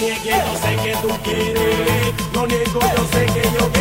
niegues, yo sé que tú quieres. No niego, yo sé que yo quiero.